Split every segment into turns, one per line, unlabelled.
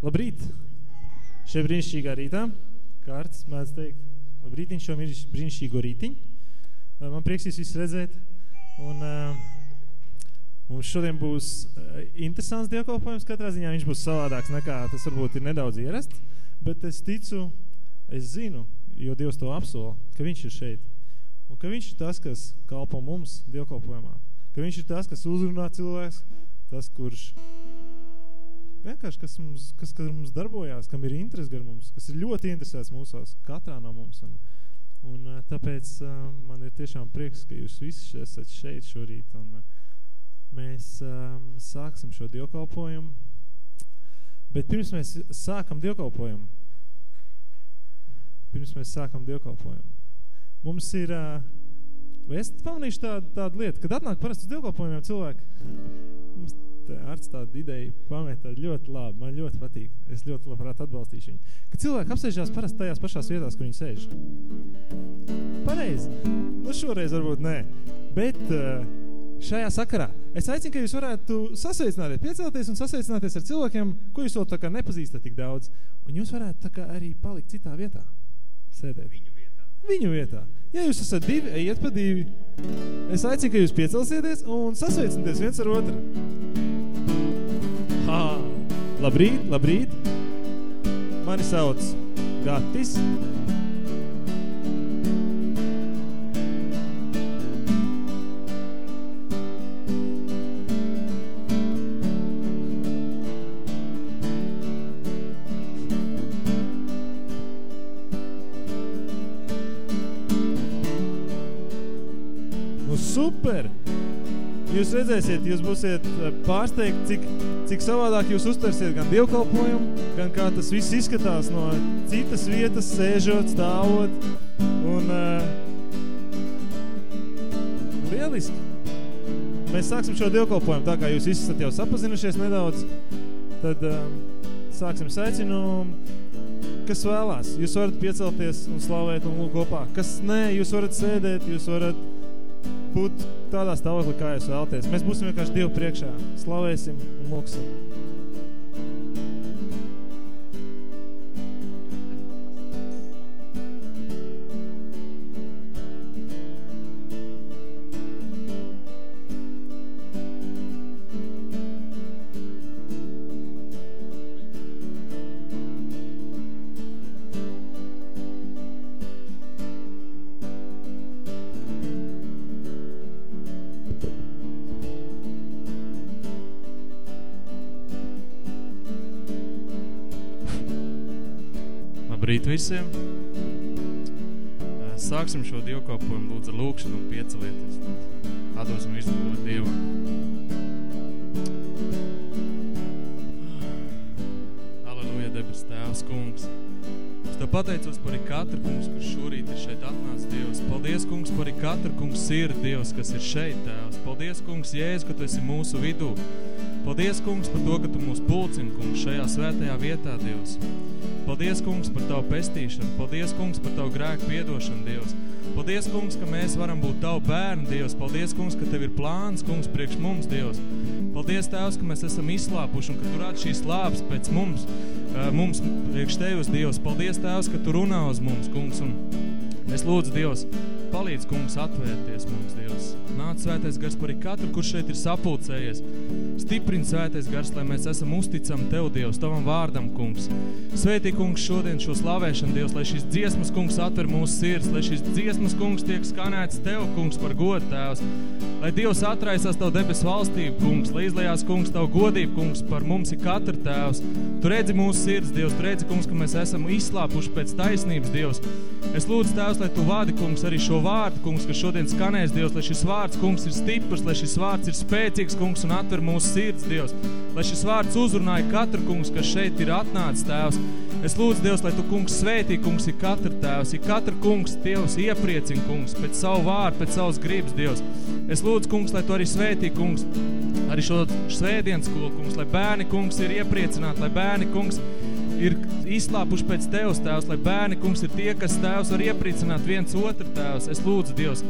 Labrīt! Šie brīnišķīgā rītā, kārtas, mēdz teikt, labrītiņ šo brīnišķīgo rītiņu. Man prieks jūs visus redzēt. Un mums šodien būs interesants dievkalpojums. Katrā ziņā viņš būs savādāks nekā tas varbūt ir nedaudz ierasts. Bet es ticu, es zinu, jo Dievs to apsola, ka viņš ir šeit. Un ka viņš ir tas, kas kalpo mums dievkalpojumā. Ka viņš ir tas, kas uzrunā cilvēks, tas, kurš vienkārši, kas mums, kas, kas mums darbojās, kam ir interesi gar mums, kas ir ļoti interesēts mūsos, katrā no mums. Un, un eh, tāpēc uh, man ir tiešām prieks, ka jūs visi esat šeit šorīt. Un uh, mēs sāksim šo dievkalpojumu. Bet pirms mēs sākam dievkalpojumu, pirms mēs sākam dievkalpojumu, mums ir, vai es pamanīšu tādu, tādu lietu, kad atnāk parasti uz dievkalpojumiem cilvēki, mums Arts tādu ideju pamet, ļoti labi, man ļoti patīk. Es ļoti labprāt atbalstīšu viņu. Kad cilvēki apsēžās parasti tajās pašās vietās, kur viņi sēž. Pareizi. Nu, šoreiz varbūt nē. Bet uh, šajā sakarā es aicinu, ka jūs varētu sasveicināties, piecelties un sasveicināties ar cilvēkiem, ko jūs vēl tā kā nepazīstat tik daudz. Un jūs varētu tā kā arī palikt citā vietā. Sēdēt. Viņu vietā. Viņu vietā. Ja jūs esat divi, ejiet pa divi. Es aicinu, ka jūs piecelsieties un sasveicināties viens ar otru. Ha, labrīt, labrīt. Mani sauc Gatis. Nu super! Jūs redzēsiet, jūs būsiet eh, pārsteigti, cik, cik savādāk jūs uztversiet gan dievkalpojumu, gan kā tas viss izskatās no citas vietas, sēžot, stāvot. Un uh, lieliski. Mēs sāksim šo dievkalpojumu, tā kā jūs visi esat jau sapazinušies nedaudz, tad uh, sāksim saicinu, kas vēlās. Jūs varat piecelties un slavēt un lūk kopā. Kas nē, jūs varat sēdēt, jūs varat būt tādā stāvoklī, kā jūs vēlaties. Mēs būsim vienkārši Dievu priekšā. Slavēsim un lūksim. Visiem. Sāksim šo dievkalpojumu lūdzu lūkšanu un piecelieties. Atdosim visu to Dievam. Aleluja, debes Tēvs, kungs. Es Tev pateicos par katru, kungs, kurš šorīt ir šeit atnācis, Dievs. Paldies, kungs, par katru, kungs, ir Dievs, kas ir šeit, Tēvs. Paldies, kungs, Jēzus, ka Tu esi mūsu vidū. Paldies, kungs, par to, ka Tu mūs pulcini, kungs, šajā svētajā vietā, Dievs. Paldies, kungs, par Tavu pestīšanu. Paldies, kungs, par Tavu grēku piedošanu, Dievs. Paldies, kungs, ka mēs varam būt Tavu bērnu, Dievs. Paldies, kungs, ka Tev ir plāns, kungs, priekš mums, Dievs. Paldies, Tēvs, ka mēs esam izslāpuši un ka Tu rādi šīs lāpes pēc mums, mums priekš Tevis, Dievs. Paldies, Tēvs, ka Tu runā uz mums, kungs. Un es lūdzu, Dievs, palīdz, kungs, atvērties mums, Dievs. Nāc svētais gars par katru, kurš šeit ir sapulcējies. Stiprini svētais gars, lai mēs esam uzticami Tev, Dievs, Tavam vārdam, kungs. Svētī, kungs, šodien šo slavēšanu, Dievs, lai šis dziesmas, kungs, atver mūsu sirds, lai šis dziesmas, kungs, tiek skanēts Tev, kungs, par godu, Tēvs. Lai Dievs atraisās Tavu debes valstību, kungs, lai izlējās, kungs, Tavu godību, kungs, par mums ir katra Tēvs. Tu redzi mūsu sirds, Dievs, tu redzi, kungs, ka mēs esam izslāpuši pēc taisnības, Dievs. Es lūdzu, Tēvs, lai Tu vādi, kungs, arī šo vārdu, kungs, kas šodien skanēs, Dievs, lai šis vārds, kungs, ir stiprs, lai šis vārds ir spēcīgs, kungs, un atver mūsu sirds, Dievs. Lai šis vārds uzrunāja katru, kungs, kas šeit ir atnācis, Tēvs. Es lūdzu, Dievs, lai Tu, kungs, svētī, kungs, ir katra Tēvs, ir katra, kungs, Dievs, iepriecina, kungs, pēc savu vārdu, pēc savas gribas, Dievs. Es lūdzu, kungs, lai Tu arī svētī, kungs, arī šo svētdienas skolu, kungs, lai bērni, kungs, ir iepriecināti, lai bērni, kungs, ir izslāpuši pēc Tevs, Tēvs, lai bērni, kungs, ir tie, kas Tēvs var iepriecināt viens otru, Tēvs. Es lūdzu, Dievs,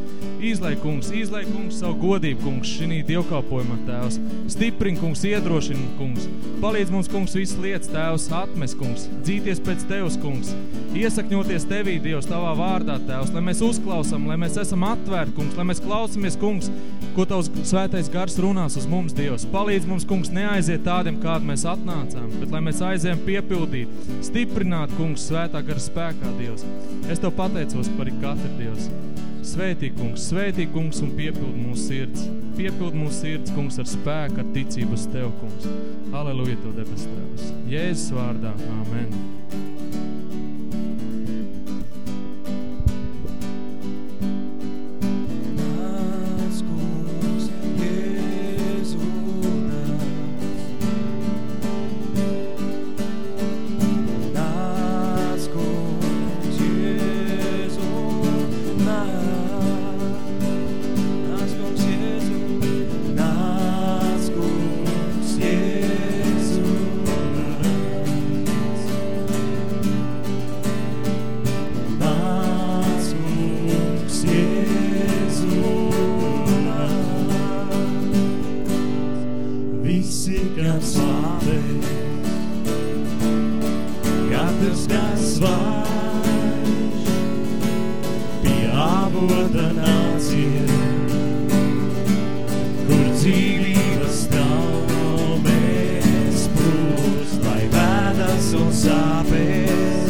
izlai, kungs, izlai, kungs, savu godību, kungs, šinī dievkalpojumā, Tēvs. Stiprin, kungs, iedrošin, kungs. Palīdz mums, kungs, visas lietas, Tēvs, atmes, kungs, dzīties pēc Tevs, kungs. Iesakņoties Tevī, Dievs, Tavā vārdā, Tēvs, lai mēs uzklausam, lai mēs esam atvērti, kungs, lai mēs klausamies, kungs, ko Tavs svētais gars runās uz mums, Dievs. Palīdz mums, kungs, neaiziet tādiem, kādi mēs atnācām, bet lai mēs aizējam piepildīt, stiprināt, kungs, svētā gara spēkā, Dievs. Es Tev pateicos par katru, Dievs. Svētī, kungs, svētī, kungs, un piepild mūsu sirds. Piepild mūsu sirds, kungs, ar spēku, ar ticību uz Tev, kungs. Aleluja, Tev debes Tevs. Jēzus vārdā. Amen.
eso sabes.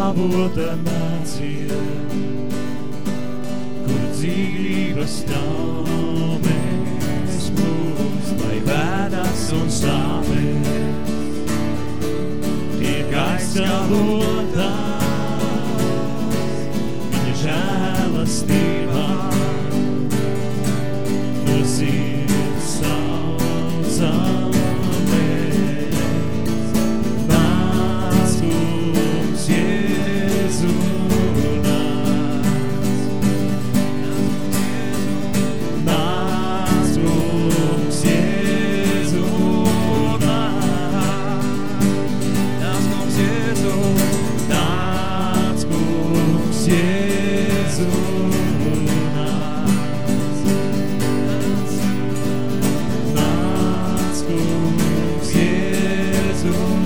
pie avota nācija, kur dzīvības nav mēs plūst, lai vēdas un sāpēs, tiek aizskalotās,
you.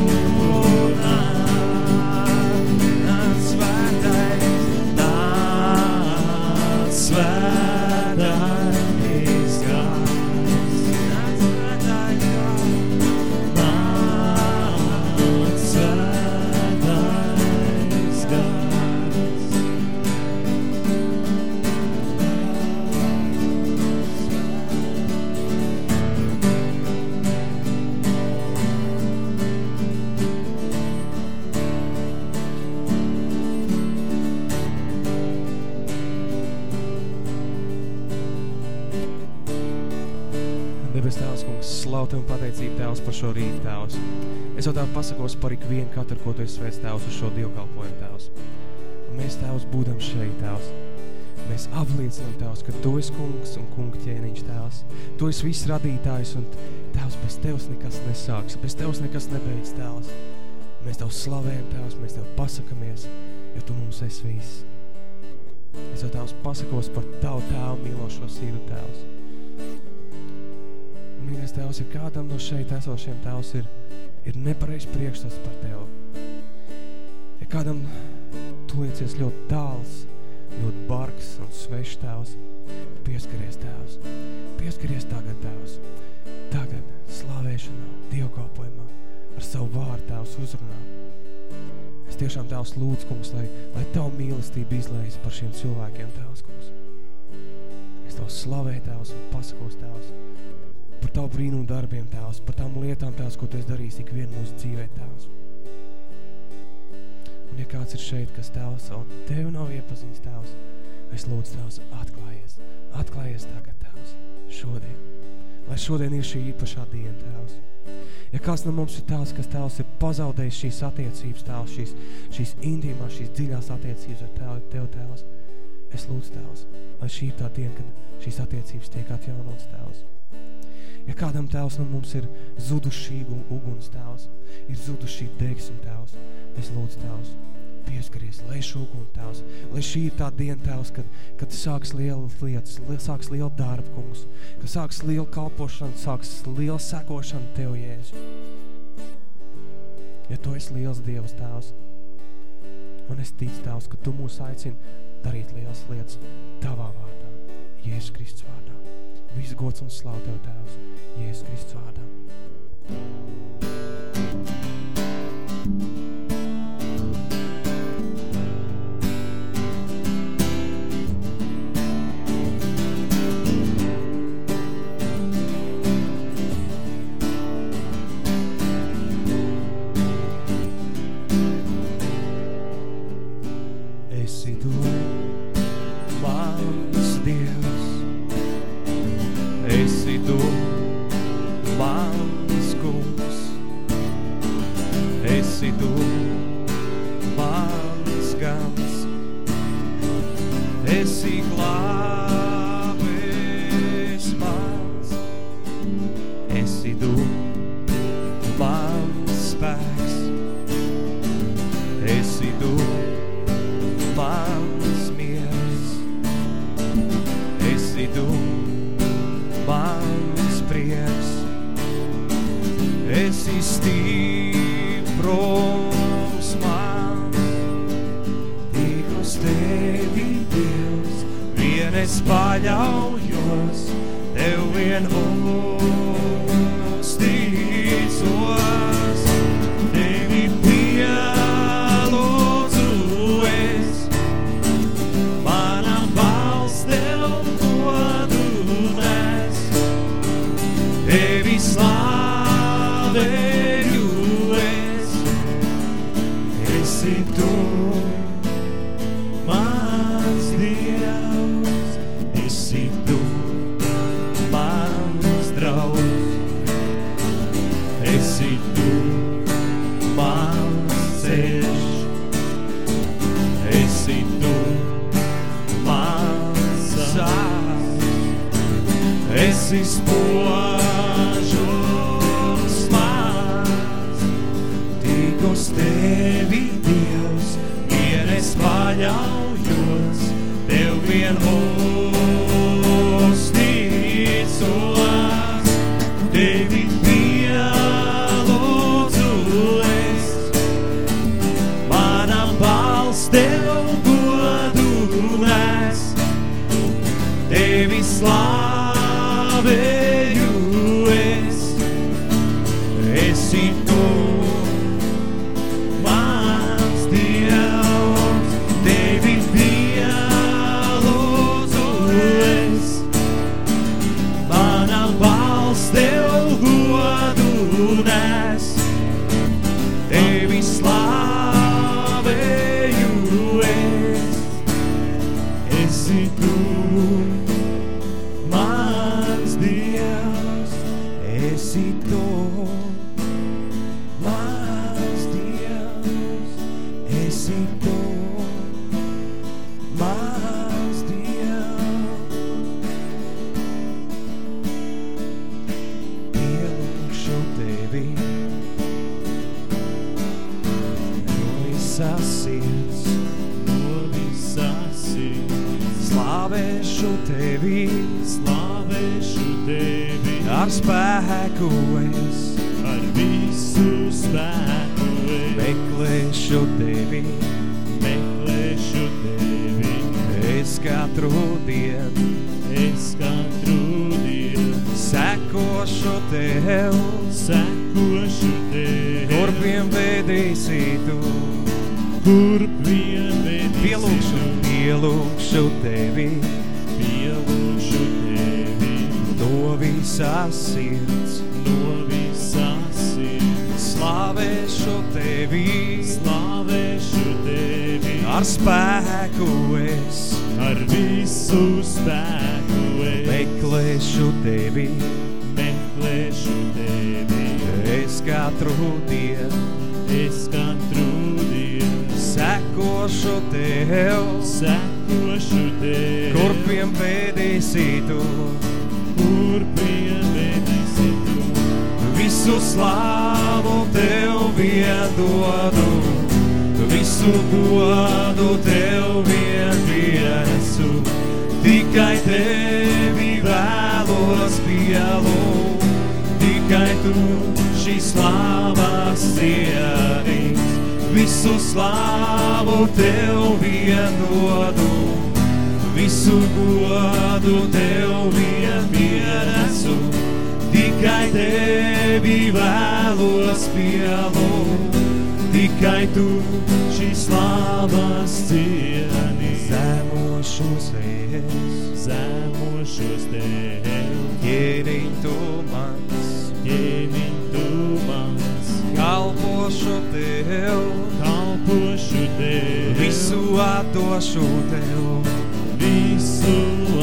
Šo rītu, Tēvs. Es jau Tev pasakos par ikvienu katru, ko Tu esi sveic, Tēvs, uz šo dievkalpojumu, Tēvs. Un mēs, Tēvs, būdam šeit, Tēvs. Mēs apliecinām, Tēvs, ka Tu esi kungs un kunga ķēniņš, Tēvs. Tu esi viss radītājs un, Tēvs, bez Tevs nekas nesāks, bez Tevs nekas nebeidz, Tēvs. Mēs Tev slavējam, Tēvs, mēs Tev pasakamies, jo Tu mums esi viss. Es jau Tēvs pasakos par Tavu Tēvu mīlošo sīru, Tēvs. Mīļais Tēvs, ja kādam no šeit esošiem Tēvs ir, ir nepareiz priekšstats par Tevu, ja kādam Tu liecies ļoti tāls, ļoti bargs un svešs Tēvs, pieskaries Tēvs, pieskaries tagad Tēvs, tagad slavēšanā, dievkalpojumā, ar savu vārdu Tēvs uzrunā. Es tiešām Tēvs lūdzu, kungs, lai, lai Tavu mīlestību izlējas par šiem cilvēkiem, Tēvs, kungs. Es Tavu slavēju, Tēvs, un pasakos, Tēvs, par Tavu brīnumu darbiem, Tēvs, par tām lietām, Tēvs, ko Tu esi darījis ikvienu mūsu dzīvē, Tēvs. Un ja kāds ir šeit, kas Tēvs vēl Tevi nav iepaziņas, Tēvs, es lūdzu, Tēvs, atklājies, atklājies tagad, Tēvs, šodien. Lai šodien ir šī īpašā diena, Tēvs. Ja kāds no mums ir tās, kas Tēvs ir pazaudējis šīs attiecības, Tēvs, šīs, šīs intīmās, šīs dziļās attiecības ar tev, Tev, Tēvs, es lūdzu, Tēvs, lai šī ir tā diena, kad šīs attiecības tiek atjaunotas, Tēvs. Ja kādam tēvs no mums ir zudušī uguns tēvs, ir zudušī degsum tēvs, es lūdzu tēvs, pieskaries, lai šo uguni tēvs, lai šī ir tā diena tēvs, kad, kad sāks lielas lietas, li, sāks liela darba, kungs, kad sāks liela kalpošana, sāks liela sekošana Tev, Jēzu. Ja Tu esi liels Dievs tēvs, un es ticu tēvs, ka Tu mūs aicini darīt lielas lietas Tavā vārdā, Jēzus Kristus vārdā. Visu gods un Tēvs, Jēzus Kristus vārdā. Esi esi spožums mans, tik uz tevi, Dievs, vien es paļaujos, tev vien uzticos, sekošu
tevi.
kur vien vedīsi tu.
Kurp vien
Pielūkšu,
vedīsi tu,
pielūkšu tevi
pielūkšu tevi
no visas sirds,
no visas sirds.
slavēšu tevi,
Slavēšu tevi
ar spēku es
ar visu spēku. es
meklēšu tevi,
Meklēšu
katru dienu
es katru dienu
sekošu tev,
sekošu tevi.
kur vien vedīsi tu.
kur vien vedīsi tu?
Visu slāvu tev vien dodu, visu godu tev vien viesu. Tikai tevi vēlos pielūgt, tikai tu šīs slāvas cienīs. Visu slāvu tev vien dodu, visu godu tev vien pienesu. Tikai tevi vēlos pielūgt, tikai tu šīs slāvas cienīs. Zemošos es,
Zemošos tevi,
ķēniņ tu mans,
ķēniņ tu mans,
kalpošu tev,
kalpošu tevi,
visu atdošu tev.
visu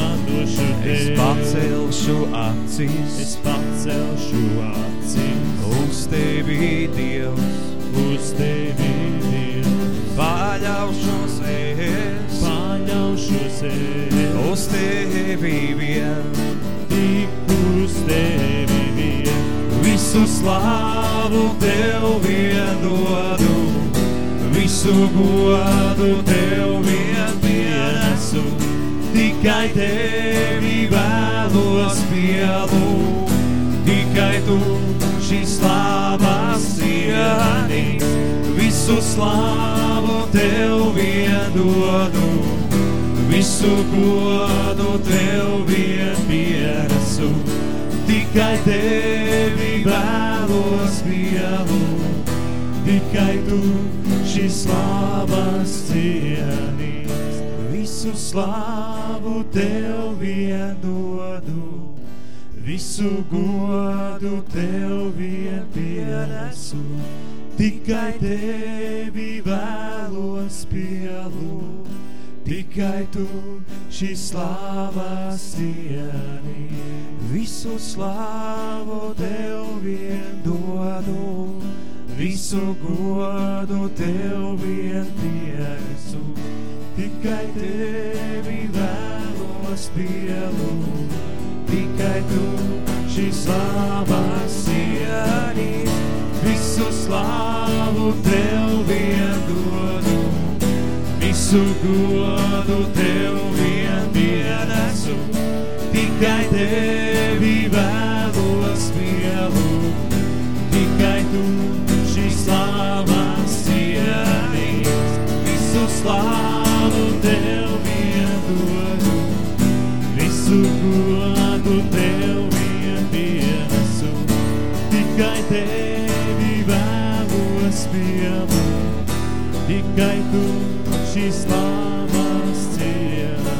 atdošu tevi.
Es pacelšu acis,
es pacelšu acis
uz tevi, Dievs,
uz tevi, Dievs.
paļaušos es,
Paļaušos es
uz tevi vien. Visu slāvu tev vien dodu, visu godu tev vien pienesu. Tikai tevi vēlos pielūgt, tikai tu šīs slāvas cienīs. Visu slāvu tev vien dodu, visu godu tev vien pienesu. Tikai tevi vēlos pielūgt, tikai tu šīs slāvas cienīs. Visu slāvu tev vien dodu, visu godu tev vien pienesu. Tikai tevi vēlos pielūgt, tikai tu šīs slāvas cienī. Visu slāvu tev vien dodu, visu godu tev vien pienesu. Tikai tevi vēlos pielūgt, tikai tu šīs slāvas cienīs. Visu slāvu tev visu godu tev vien pienesu. Tikai tevi vēlos pielūgt, tikai tu šīs slāvas cienīs. Visu slāvu tev vien dodu, visu godu tev vien pienesu. Tikai tevi vēlos pielūgt, tikai tu šīs slāvas cienīs.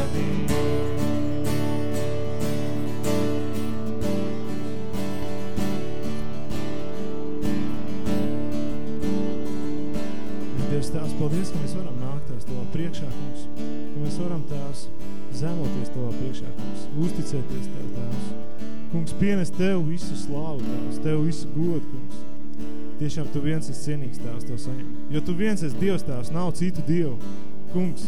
Dievs, Tēvs, paldies, ka mēs varam nākt tās Tavā priekšā, kungs. Ka mēs varam Tēvs zemoties Tavā priekšā, kungs. Uzticēties Tev, Tēvs. Kungs, pienes Tev visu slāvu, Tēvs. Tev visu godu, kungs. Tiešām tu viens esi cienīgs tēvs to saņem. Jo tu viens esi Dievs tēvs, nav citu Dievu. Kungs,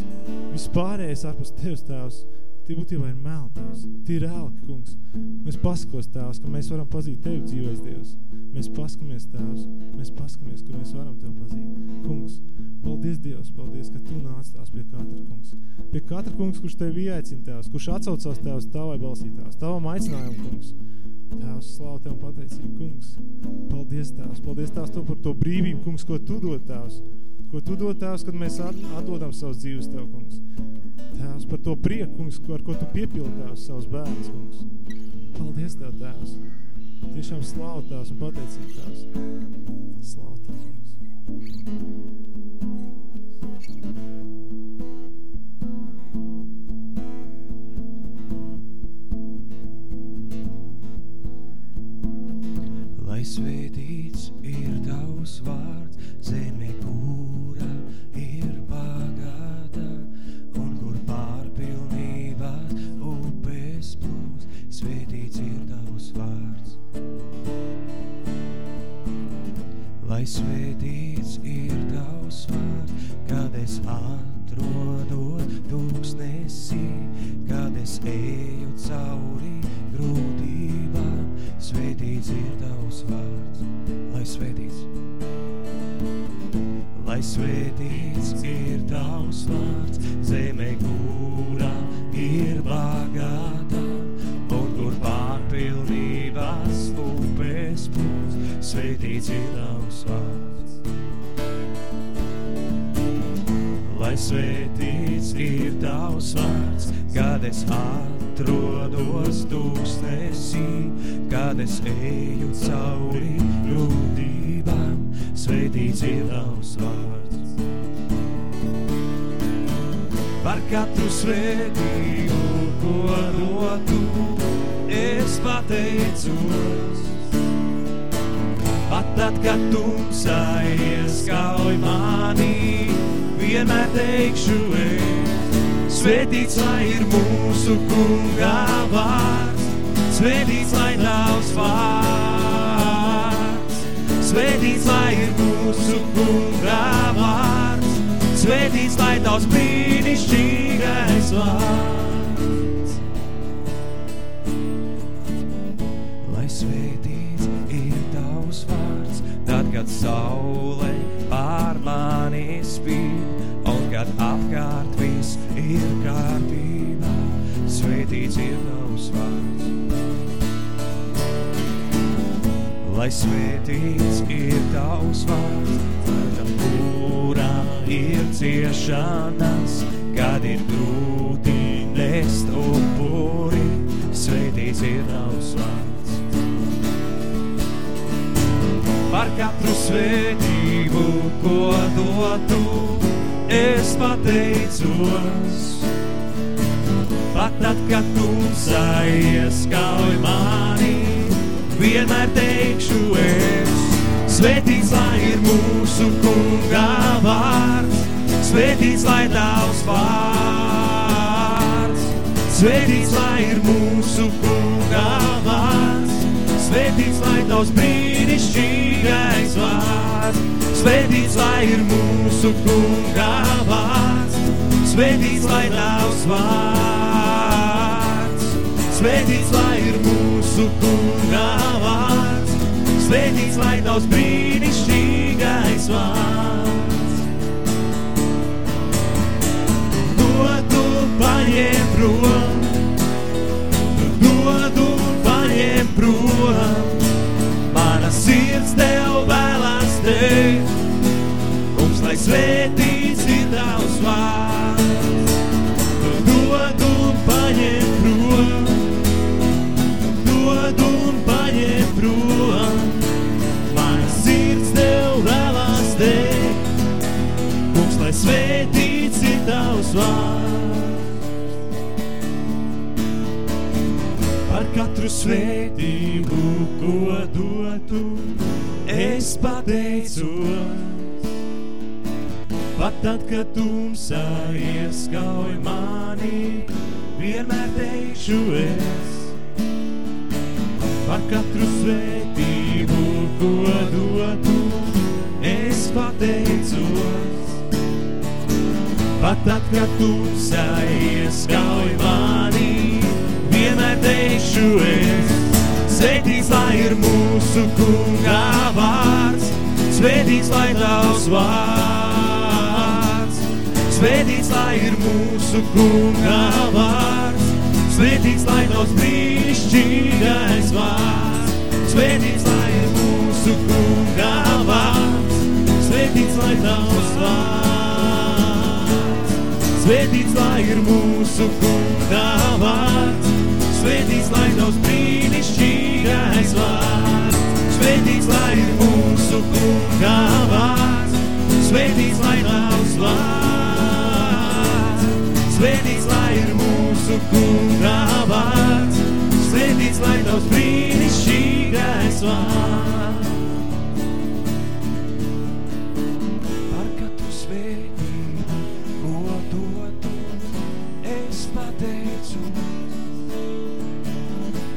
viss pārējais ārpus Tevs tēvs, tie būtībā ir mēl tēvs. Tie ir ēlki, kungs. Mēs paskos tēvs, ka mēs varam pazīt Tevi dzīvais Dievs. Mēs paskamies tēvs, mēs paskamies, ka mēs varam Tev pazīt. Kungs, paldies Dievs, paldies, ka Tu nāc tās pie katra kungs. Pie katra kungs, kurš Tevi ieaicina tēvs, kurš atsaucās tēvs Tavai balsī tēvs, Tavam aicinājumu kungs. Tēvs, slāv Tev un pateicību, kungs. Paldies, Tēvs. Paldies, Tēvs, Tev par to brīvību, kungs, ko Tu dod, Tēvs. Ko Tu dod, Tēvs, kad mēs atdodam savus dzīves Tev, kungs. Tēvs, par to prieku, kungs, ar ko Tu piepildi, Tēvs, savus bērnus, kungs. Paldies Tev, Tēvs. Tiešām slāv Tēvs un pateicību, Tēvs. Slāv Tev, kungs.
Svētīts ir tavs vārds, zeme, kura ir pagāda, un kur pārpilnībās upes plūs, svētīts ir tavs vārds. Lai svētīts tad, kad tumsā ieskauj mani, vienmēr teikšu es. Svētīts, lai ir mūsu kungā vārds, svētīts, lai tavs vārds. Svētīts, lai ir mūsu kungā vārds, svētīts, lai tavs brīnišķīgais vārds. Apkārt viss ir kārtībā, svētīts ir tavs vārds. Lai svētīts ir tavs vārds, tad kurā ir ciešanas, kad ir grūti nest upuri, svētīts ir tavs vārds. Par katru svētību, ko dotu, es pateicos. Pat tad, kad tumsā ieskauj mani, vienmēr teikšu es. Svētīts, lai ir mūsu kungā vārds, svētīts, lai tavs vārds. Svētīts, lai ir mūsu kungā vārds, svētīts, lai tavs brīnišķīgais vārds. Svētīts, lai ir mūsu kungā vārds, svētīts, lai tavs vārds. Svētīts, lai ir mūsu kungā vārds, svētīts, lai tavs brīnišķīgais vārds. Svētīts ir tavs vārds. Dod un paņem prom, dod un paņem prom, mana sirds tev vēlās teikt, mums, lai svētīts ir tavs vārds. Par katru svētību, ko dotu, es pateicos. Pat tad, kad tumsā ieskauj mani, vienmēr teikšu es. Par katru svētību, ko dotu,
pateicos. Pat tad, kad tumsā ieskauj mani, vienmēr teikšu es. Svētīts, lai ir mūsu kungā vārds, svētīts, lai tavs vārds. Svētīts, lai ir mūsu kungā vārds, svētīts, lai tavs brīnišķīgais vārds. Svētīts, lai ir mūsu kungā vārds, svētīts, lai tavs vārds. Svētīts, lai ir mūsu kungā vārds, svētīts, lai tavs brīnišķīgais vārds. Svētīts, lai ir mūsu kungā vārds, svētīts, lai tavs vārds. Svētīts, lai ir mūsu kungā vārds, svētīts, lai tavs brīnišķīgais vārds.
Par katru svētību, ko dotu, es pateicos.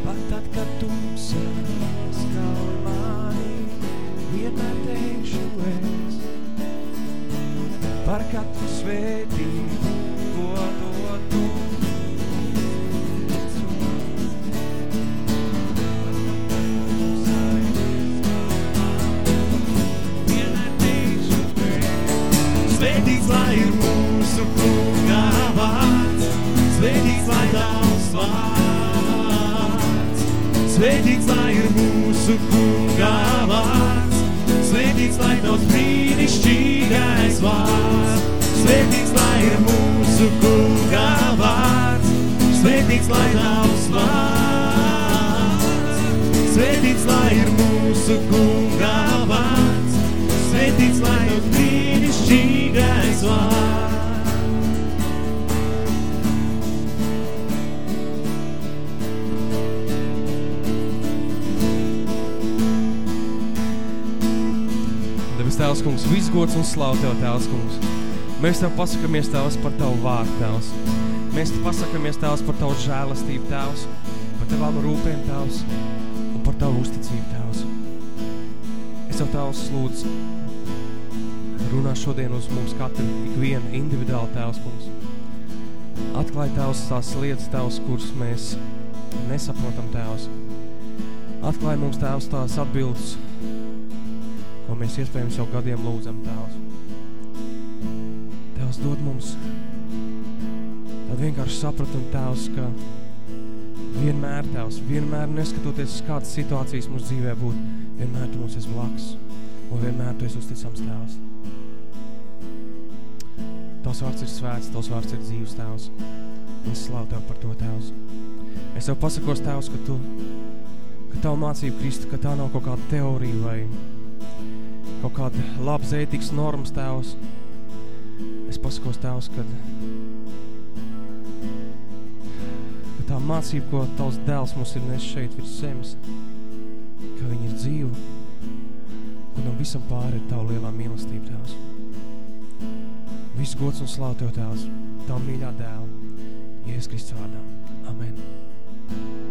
Pat tad, kad tumsā skauj mani, vienmēr teikšu es. Par katru svētību,
Svētīts, lai ir mūsu kungā vārds, svētīts, lai tavs brīnišķīgais vārds. Svētīts, lai ir mūsu kungā
Tēvs, kungs, viss gods un slavu Tev, Tēvs, kungs. Mēs Tev pasakamies, Tēvs, par Tavu vārdu, Tēvs. Mēs Tev pasakamies, Tēvs, par Tavu žēlastību, Tēvs, par Tavām rūpēm, Tēvs, un par Tavu uzticību, Tēvs. Es Tev, Tēvs, lūdzu, runā šodien uz mums katru ikvienu individuāli, Tēvs, kungs. Atklāj, Tēvs, tās lietas, Tēvs, kuras mēs nesaprotam, Tēvs. Atklāj mums, Tēvs, tās atbildes, mēs iespējams jau gadiem lūdzam, Tēvs. Tēvs dod mums tad vienkārši sapratumu, Tēvs, ka vienmēr, Tēvs, vienmēr neskatoties uz kādas situācijas mums dzīvē būt, vienmēr Tu mums esi blakus un vienmēr Tu esi uzticams, Tēvs. Tavs vārds ir svēts, Tavs vārds ir dzīves, Tēvs. Es slavu Tev par to, Tēvs. Es Tev pasakos, Tēvs, ka Tu, ka Tavu mācību Kristu, ka tā nav kaut kāda teorija vai kaut kāda labas ētikas normas, Tēvs. Es pasakos, Tēvs, kad, ka tā mācība, ko Tavs dēls mums ir nes šeit virs zemes, ka viņa ir dzīva, un tam visam pāri ir Tavu lielā mīlestība, Tēvs. Viss gods un slāv Tev, Tēvs, Tavu mīļā dēla, Jēzus Kristus vārdā. Amen.